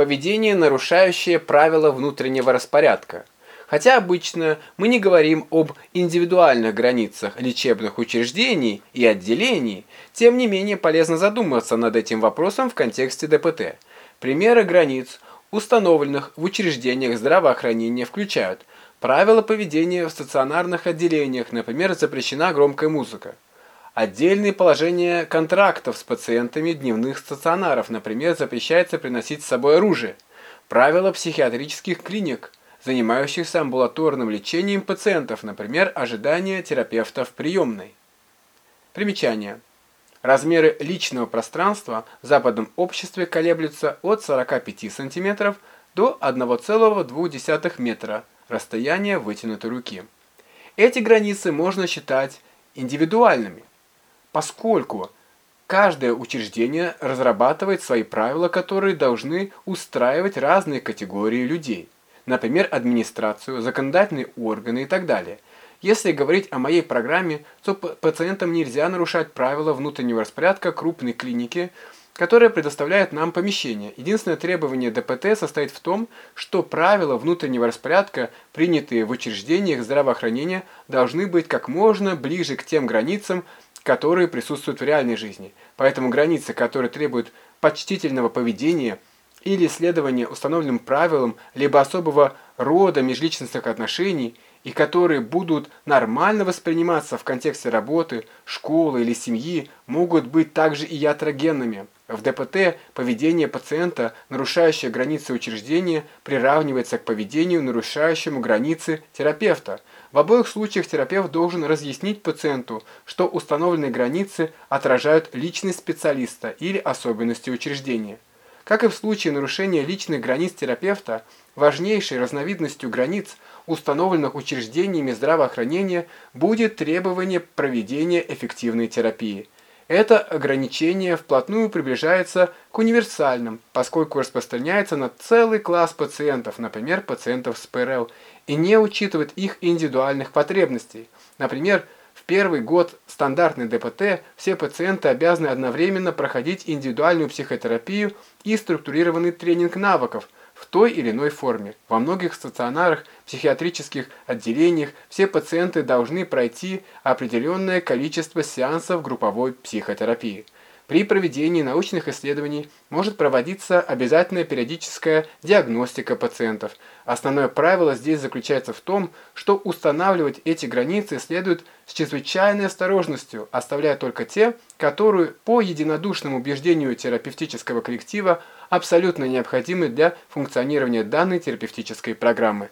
поведение, нарушающее правила внутреннего распорядка. Хотя обычно мы не говорим об индивидуальных границах лечебных учреждений и отделений, тем не менее полезно задуматься над этим вопросом в контексте ДПТ. Примеры границ, установленных в учреждениях здравоохранения, включают правила поведения в стационарных отделениях, например, запрещена громкая музыка. Отдельные положения контрактов с пациентами дневных стационаров, например, запрещается приносить с собой оружие. Правила психиатрических клиник – занимающихся амбулаторным лечением пациентов, например, ожидание терапевта в приемной. Примечание. Размеры личного пространства в западном обществе колеблются от 45 см до 1,2 метра расстояния вытянутой руки. Эти границы можно считать индивидуальными, поскольку каждое учреждение разрабатывает свои правила, которые должны устраивать разные категории людей – например, администрацию, законодательные органы и так далее. Если говорить о моей программе, то пациентам нельзя нарушать правила внутреннего распорядка крупной клиники, которая предоставляет нам помещение. Единственное требование ДПТ состоит в том, что правила внутреннего распорядка, принятые в учреждениях здравоохранения, должны быть как можно ближе к тем границам, которые присутствуют в реальной жизни. Поэтому границы, которые требуют почтительного поведения – или следование установленным правилам, либо особого рода межличностных отношений, и которые будут нормально восприниматься в контексте работы, школы или семьи, могут быть также и ятрогенными. В ДПТ поведение пациента, нарушающее границы учреждения, приравнивается к поведению, нарушающему границы терапевта. В обоих случаях терапевт должен разъяснить пациенту, что установленные границы отражают личность специалиста или особенности учреждения. Как и в случае нарушения личных границ терапевта, важнейшей разновидностью границ, установленных учреждениями здравоохранения, будет требование проведения эффективной терапии. Это ограничение вплотную приближается к универсальным, поскольку распространяется на целый класс пациентов, например, пациентов с ПРЛ, и не учитывает их индивидуальных потребностей. Например, первый год стандартной ДПТ все пациенты обязаны одновременно проходить индивидуальную психотерапию и структурированный тренинг навыков в той или иной форме. Во многих стационарах, психиатрических отделениях все пациенты должны пройти определенное количество сеансов групповой психотерапии. При проведении научных исследований может проводиться обязательная периодическая диагностика пациентов. Основное правило здесь заключается в том, что устанавливать эти границы следует с чрезвычайной осторожностью, оставляя только те, которые по единодушному убеждению терапевтического коллектива абсолютно необходимы для функционирования данной терапевтической программы.